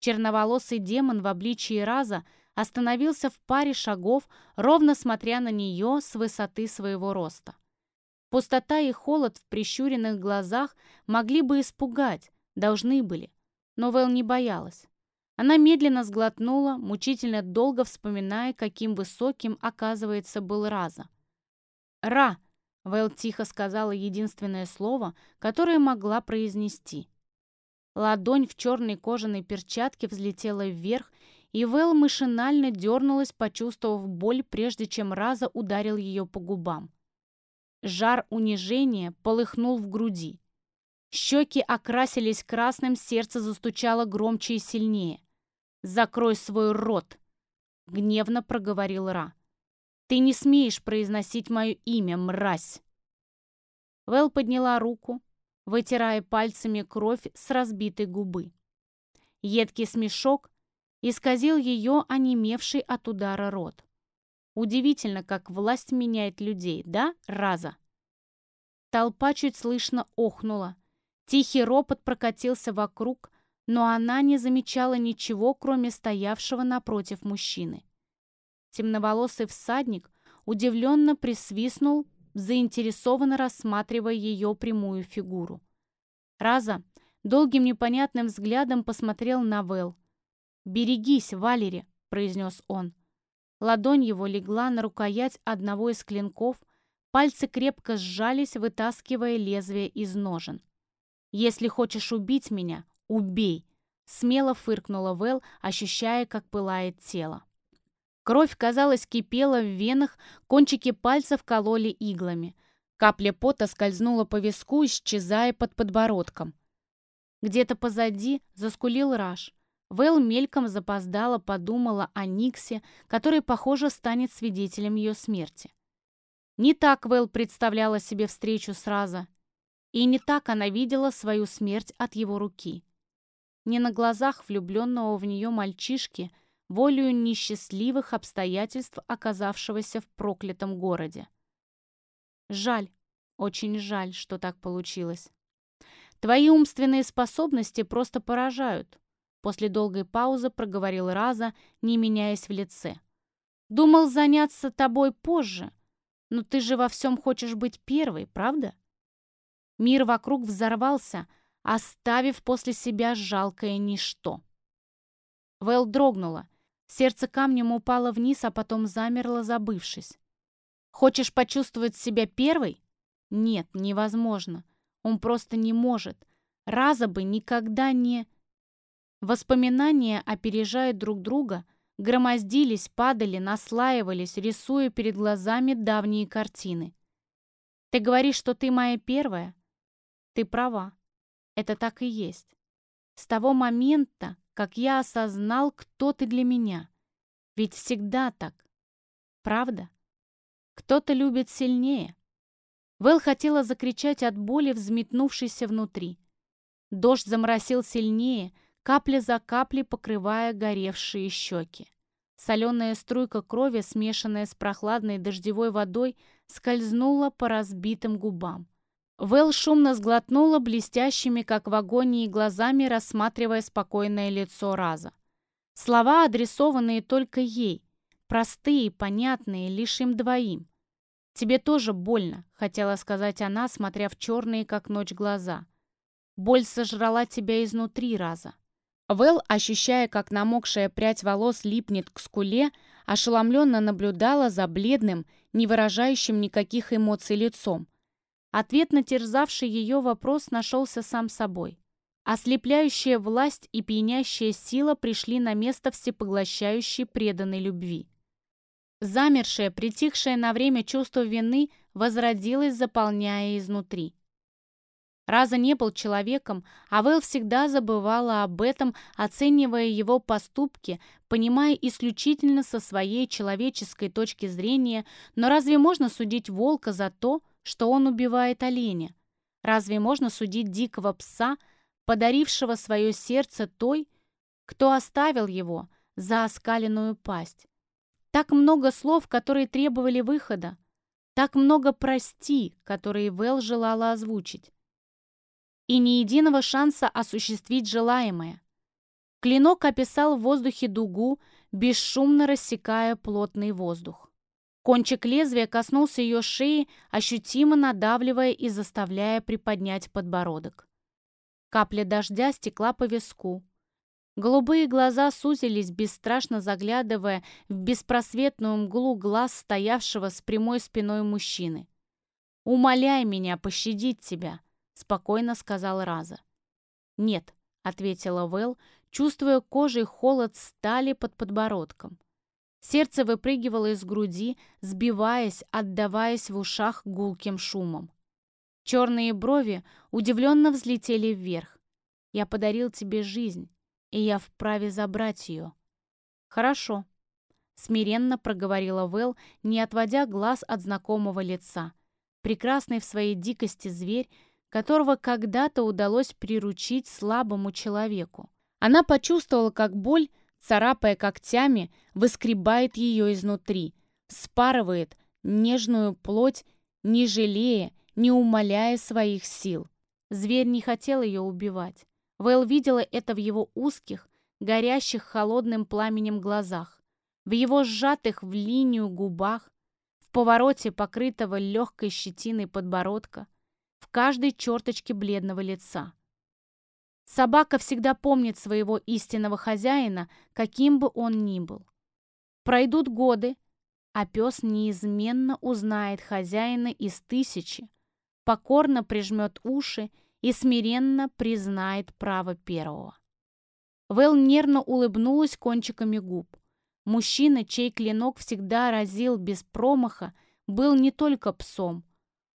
Черноволосый демон в обличии Раза остановился в паре шагов, ровно смотря на нее с высоты своего роста. Пустота и холод в прищуренных глазах могли бы испугать, должны были, но Вэл не боялась. Она медленно сглотнула, мучительно долго вспоминая, каким высоким, оказывается, был Раза. «Ра!» — Вэл тихо сказала единственное слово, которое могла произнести. Ладонь в черной кожаной перчатке взлетела вверх, и Вэл машинально дернулась, почувствовав боль, прежде чем Раза ударил ее по губам. Жар унижения полыхнул в груди. Щеки окрасились красным, сердце застучало громче и сильнее. «Закрой свой рот!» — гневно проговорил Ра. «Ты не смеешь произносить мое имя, мразь!» Вэл подняла руку, вытирая пальцами кровь с разбитой губы. Едкий смешок исказил ее онемевший от удара рот. Удивительно, как власть меняет людей, да, Раза? Толпа чуть слышно охнула. Тихий ропот прокатился вокруг, но она не замечала ничего, кроме стоявшего напротив мужчины. Темноволосый всадник удивленно присвистнул, заинтересованно рассматривая ее прямую фигуру. Раза долгим непонятным взглядом посмотрел на Вэл. «Берегись, Валери!» — произнес он. Ладонь его легла на рукоять одного из клинков, пальцы крепко сжались, вытаскивая лезвие из ножен. «Если хочешь убить меня, убей!» — смело фыркнула Вэл, ощущая, как пылает тело. Кровь, казалось, кипела в венах, кончики пальцев кололи иглами. Капля пота скользнула по виску, исчезая под подбородком. Где-то позади заскулил Раш. Вэл мельком запоздала, подумала о Никсе, который, похоже, станет свидетелем ее смерти. Не так Вэл представляла себе встречу с Раза, и не так она видела свою смерть от его руки. Не на глазах влюбленного в нее мальчишки, волею несчастливых обстоятельств, оказавшегося в проклятом городе. Жаль, очень жаль, что так получилось. Твои умственные способности просто поражают. После долгой паузы проговорил Раза, не меняясь в лице. «Думал заняться тобой позже, но ты же во всем хочешь быть первой, правда?» Мир вокруг взорвался, оставив после себя жалкое ничто. Вэл дрогнула. Сердце камнем упало вниз, а потом замерло, забывшись. «Хочешь почувствовать себя первой?» «Нет, невозможно. Он просто не может. Раза бы никогда не...» Воспоминания опережают друг друга, громоздились, падали, наслаивались, рисуя перед глазами давние картины. «Ты говоришь, что ты моя первая?» «Ты права. Это так и есть. С того момента, как я осознал, кто ты для меня. Ведь всегда так. Правда? Кто-то любит сильнее». Вэл хотела закричать от боли, взметнувшейся внутри. Дождь заморосил сильнее, капля за каплей покрывая горевшие щеки. Соленая струйка крови, смешанная с прохладной дождевой водой, скользнула по разбитым губам. Вэл шумно сглотнула блестящими, как в агонии, глазами, рассматривая спокойное лицо Раза. Слова, адресованные только ей, простые, понятные, лишь им двоим. «Тебе тоже больно», — хотела сказать она, смотря в черные, как ночь, глаза. «Боль сожрала тебя изнутри, Раза. Вэл, ощущая, как намокшая прядь волос липнет к скуле, ошеломленно наблюдала за бледным, не выражающим никаких эмоций лицом. Ответ на терзавший ее вопрос нашелся сам собой. Ослепляющая власть и пьянящая сила пришли на место всепоглощающей преданной любви. Замершее, притихшее на время чувство вины возродилось, заполняя изнутри. Раза не был человеком, а Вэл всегда забывала об этом, оценивая его поступки, понимая исключительно со своей человеческой точки зрения, но разве можно судить волка за то, что он убивает оленя? Разве можно судить дикого пса, подарившего свое сердце той, кто оставил его за оскаленную пасть? Так много слов, которые требовали выхода, так много «прости», которые Вэл желала озвучить и ни единого шанса осуществить желаемое. Клинок описал в воздухе дугу, бесшумно рассекая плотный воздух. Кончик лезвия коснулся ее шеи, ощутимо надавливая и заставляя приподнять подбородок. Капля дождя стекла по виску. Голубые глаза сузились, бесстрашно заглядывая в беспросветную мглу глаз стоявшего с прямой спиной мужчины. «Умоляй меня пощадить тебя», спокойно сказал Раза. «Нет», — ответила Вэл, чувствуя кожей холод стали под подбородком. Сердце выпрыгивало из груди, сбиваясь, отдаваясь в ушах гулким шумом. Черные брови удивленно взлетели вверх. «Я подарил тебе жизнь, и я вправе забрать ее». «Хорошо», — смиренно проговорила Вэл, не отводя глаз от знакомого лица. Прекрасный в своей дикости зверь которого когда-то удалось приручить слабому человеку. Она почувствовала, как боль, царапая когтями, выскребает ее изнутри, спарывает нежную плоть, не жалея, не умоляя своих сил. Зверь не хотел ее убивать. Вэл видела это в его узких, горящих холодным пламенем глазах, в его сжатых в линию губах, в повороте покрытого легкой щетиной подбородка, в каждой черточке бледного лица. Собака всегда помнит своего истинного хозяина, каким бы он ни был. Пройдут годы, а пес неизменно узнает хозяина из тысячи, покорно прижмет уши и смиренно признает право первого. Вэл нервно улыбнулась кончиками губ. Мужчина, чей клинок всегда разил без промаха, был не только псом,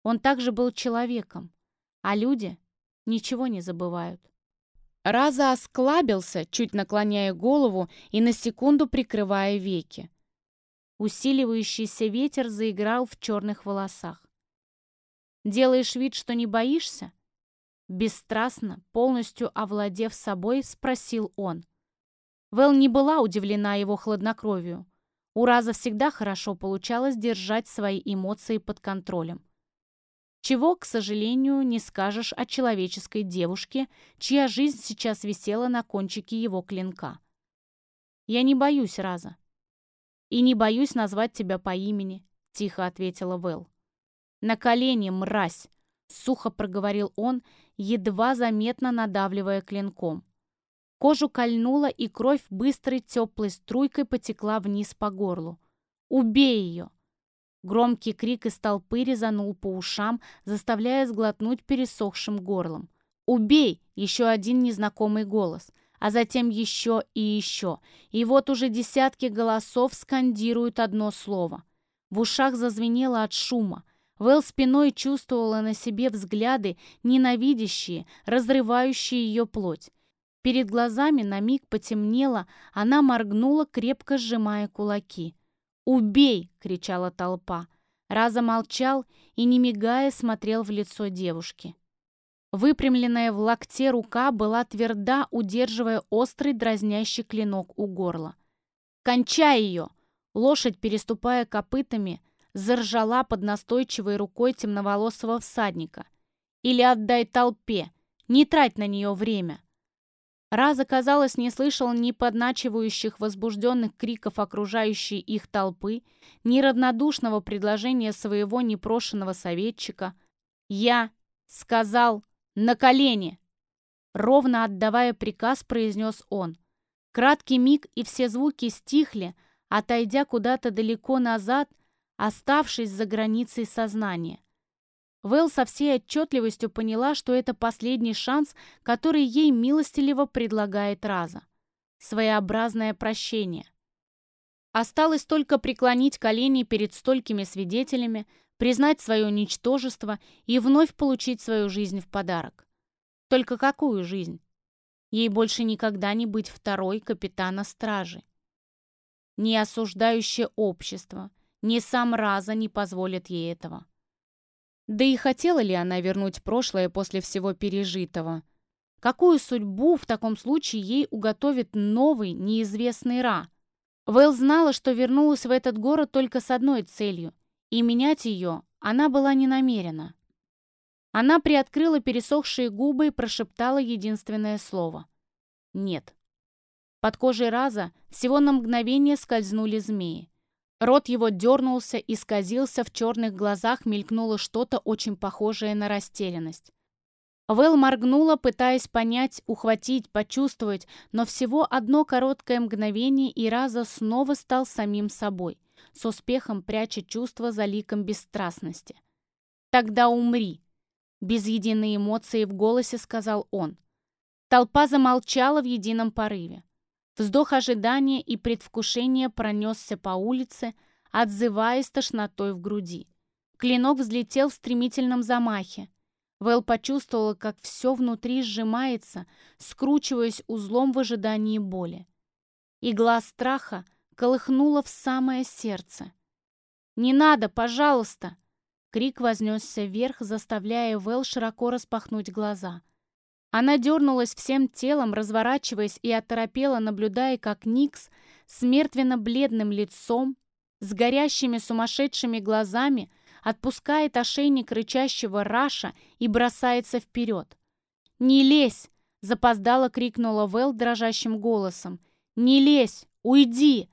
он также был человеком, а люди ничего не забывают. Раза осклабился, чуть наклоняя голову и на секунду прикрывая веки. Усиливающийся ветер заиграл в черных волосах. «Делаешь вид, что не боишься?» Бесстрастно, полностью овладев собой, спросил он. Вэл не была удивлена его хладнокровию. У Раза всегда хорошо получалось держать свои эмоции под контролем. Чего, к сожалению, не скажешь о человеческой девушке, чья жизнь сейчас висела на кончике его клинка. «Я не боюсь, Раза. И не боюсь назвать тебя по имени», — тихо ответила Вэл. «На колени, мразь!» — сухо проговорил он, едва заметно надавливая клинком. Кожу кольнуло, и кровь быстрой теплой струйкой потекла вниз по горлу. «Убей ее!» Громкий крик из толпы резанул по ушам, заставляя сглотнуть пересохшим горлом. «Убей!» — еще один незнакомый голос, а затем еще и еще. И вот уже десятки голосов скандируют одно слово. В ушах зазвенело от шума. Вэл спиной чувствовала на себе взгляды, ненавидящие, разрывающие ее плоть. Перед глазами на миг потемнело, она моргнула, крепко сжимая кулаки. «Убей!» — кричала толпа. Раза молчал и, не мигая, смотрел в лицо девушки. Выпрямленная в локте рука была тверда, удерживая острый дразнящий клинок у горла. «Кончай ее!» Лошадь, переступая копытами, заржала под настойчивой рукой темноволосого всадника. «Или отдай толпе! Не трать на нее время!» Раза, казалось, не слышал ни подначивающих возбужденных криков окружающей их толпы, ни равнодушного предложения своего непрошенного советчика. «Я сказал на колени!» Ровно отдавая приказ, произнес он. Краткий миг, и все звуки стихли, отойдя куда-то далеко назад, оставшись за границей сознания. Вэл со всей отчетливостью поняла, что это последний шанс, который ей милостиливо предлагает Раза. Своеобразное прощение. Осталось только преклонить колени перед столькими свидетелями, признать свое ничтожество и вновь получить свою жизнь в подарок. Только какую жизнь? Ей больше никогда не быть второй капитана стражи. Ни осуждающее общество, ни сам Раза не позволят ей этого. Да и хотела ли она вернуть прошлое после всего пережитого? Какую судьбу в таком случае ей уготовит новый, неизвестный Ра? Вэл знала, что вернулась в этот город только с одной целью, и менять ее она была не намерена. Она приоткрыла пересохшие губы и прошептала единственное слово. «Нет». Под кожей Раза всего на мгновение скользнули змеи. Рот его дернулся и сказился, в черных глазах мелькнуло что-то очень похожее на растерянность. Вэл моргнула, пытаясь понять, ухватить, почувствовать, но всего одно короткое мгновение и раза снова стал самим собой, с успехом пряча чувства за ликом бесстрастности. «Тогда умри!» Без единой эмоции в голосе сказал он. Толпа замолчала в едином порыве. Вздох ожидания и предвкушения пронесся по улице, отзываясь тошнотой в груди. Клинок взлетел в стремительном замахе. Вэл почувствовала, как все внутри сжимается, скручиваясь узлом в ожидании боли. Игла страха колыхнула в самое сердце. «Не надо, пожалуйста!» Крик вознесся вверх, заставляя Вэл широко распахнуть глаза – она дернулась всем телом, разворачиваясь и оторопела, наблюдая, как Никс с мертвенно-бледным лицом, с горящими сумасшедшими глазами, отпускает ошейник рычащего Раша и бросается вперед. «Не лезь!» — запоздало крикнула Вэл дрожащим голосом. «Не лезь! Уйди!»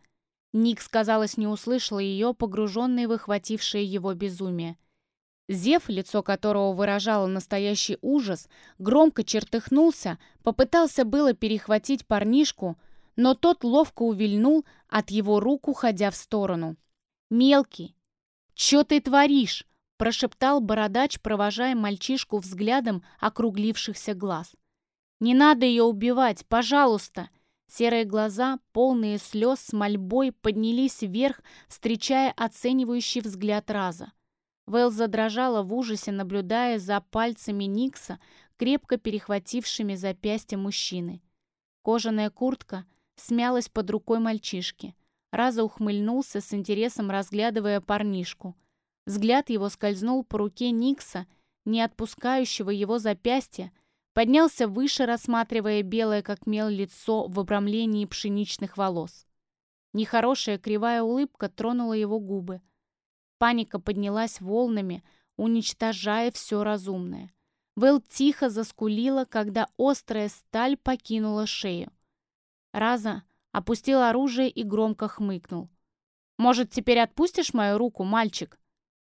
Никс, казалось, не услышала ее, погруженной в охватившее его безумие. Зев, лицо которого выражало настоящий ужас, громко чертыхнулся, попытался было перехватить парнишку, но тот ловко увильнул от его рук, уходя в сторону. «Мелкий! Чё ты творишь?» – прошептал бородач, провожая мальчишку взглядом округлившихся глаз. «Не надо ее убивать, пожалуйста!» Серые глаза, полные слез с мольбой, поднялись вверх, встречая оценивающий взгляд Раза. Вэл задрожала в ужасе, наблюдая за пальцами Никса, крепко перехватившими запястья мужчины. Кожаная куртка смялась под рукой мальчишки. Раза ухмыльнулся с интересом, разглядывая парнишку. Взгляд его скользнул по руке Никса, не отпускающего его запястья, поднялся выше, рассматривая белое как мел лицо в обрамлении пшеничных волос. Нехорошая кривая улыбка тронула его губы. Паника поднялась волнами, уничтожая все разумное. Вэл тихо заскулила, когда острая сталь покинула шею. Раза опустил оружие и громко хмыкнул. «Может, теперь отпустишь мою руку, мальчик?»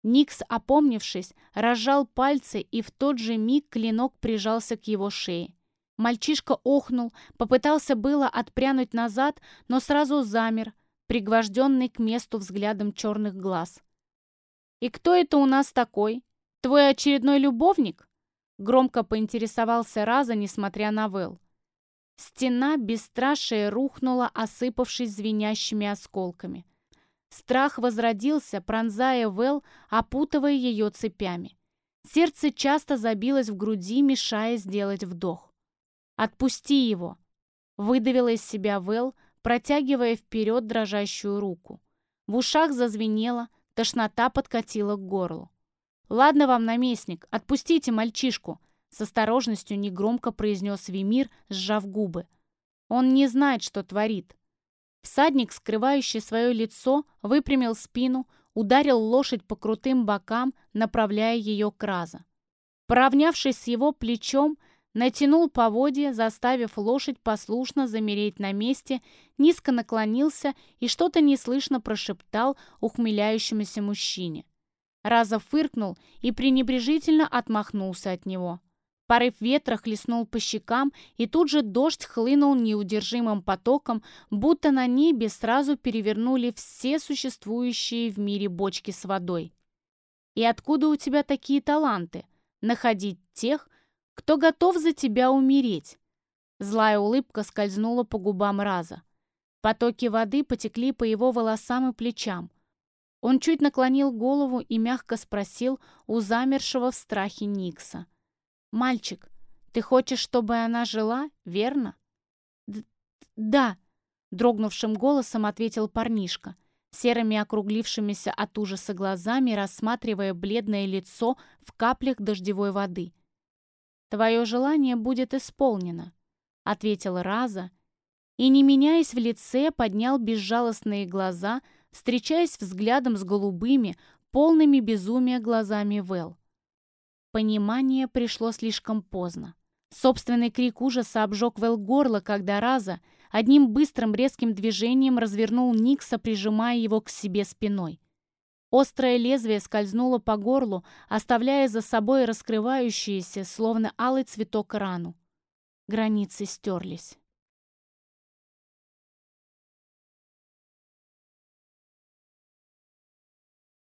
Никс, опомнившись, разжал пальцы, и в тот же миг клинок прижался к его шее. Мальчишка охнул, попытался было отпрянуть назад, но сразу замер, пригвожденный к месту взглядом черных глаз. «И кто это у нас такой? Твой очередной любовник?» Громко поинтересовался Раза, несмотря на Вэл. Стена бесстрашие рухнула, осыпавшись звенящими осколками. Страх возродился, пронзая Вэл, опутывая ее цепями. Сердце часто забилось в груди, мешая сделать вдох. «Отпусти его!» — выдавила из себя Вэл, протягивая вперед дрожащую руку. В ушах зазвенело, тошнота подкатила к горлу. «Ладно вам, наместник, отпустите мальчишку!» С осторожностью негромко произнес Вимир, сжав губы. «Он не знает, что творит». Всадник, скрывающий свое лицо, выпрямил спину, ударил лошадь по крутым бокам, направляя ее к Раза. Поравнявшись с его плечом, натянул поводья, заставив лошадь послушно замереть на месте, низко наклонился и что-то неслышно прошептал ухмыляющемуся мужчине. Раза фыркнул и пренебрежительно отмахнулся от него. Порыв ветра хлестнул по щекам, и тут же дождь хлынул неудержимым потоком, будто на небе сразу перевернули все существующие в мире бочки с водой. «И откуда у тебя такие таланты? Находить тех, кто готов за тебя умереть?» Злая улыбка скользнула по губам Раза. Потоки воды потекли по его волосам и плечам. Он чуть наклонил голову и мягко спросил у замершего в страхе Никса. «Мальчик, ты хочешь, чтобы она жила, верно?» Д «Да», — дрогнувшим голосом ответил парнишка, серыми округлившимися от ужаса глазами, рассматривая бледное лицо в каплях дождевой воды. «Твое желание будет исполнено», — ответил Раза, и, не меняясь в лице, поднял безжалостные глаза, встречаясь взглядом с голубыми, полными безумия глазами Вэл. Понимание пришло слишком поздно. Собственный крик ужаса обжег Вэл горло, когда Раза одним быстрым резким движением развернул Никса, прижимая его к себе спиной. Острое лезвие скользнуло по горлу, оставляя за собой раскрывающиеся, словно алый цветок рану. Границы стерлись.